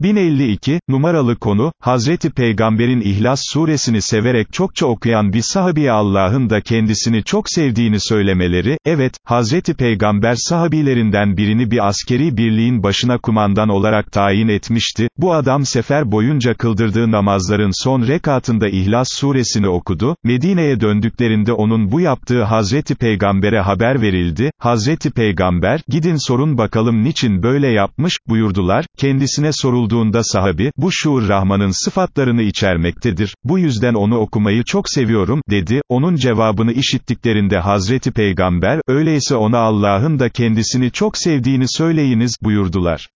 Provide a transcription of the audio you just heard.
1052, numaralı konu, Hazreti Peygamber'in İhlas suresini severek çokça okuyan bir sahabiye Allah'ın da kendisini çok sevdiğini söylemeleri, evet, Hazreti Peygamber sahabilerinden birini bir askeri birliğin başına kumandan olarak tayin etmişti, bu adam sefer boyunca kıldırdığı namazların son rekatında İhlas suresini okudu, Medine'ye döndüklerinde onun bu yaptığı Hazreti Peygamber'e haber verildi, Hazreti Peygamber, gidin sorun bakalım niçin böyle yapmış, buyurdular, kendisine soruldu okuduğunda sahabi, bu şuur Rahman'ın sıfatlarını içermektedir, bu yüzden onu okumayı çok seviyorum, dedi, onun cevabını işittiklerinde Hazreti Peygamber, öyleyse ona Allah'ın da kendisini çok sevdiğini söyleyiniz, buyurdular.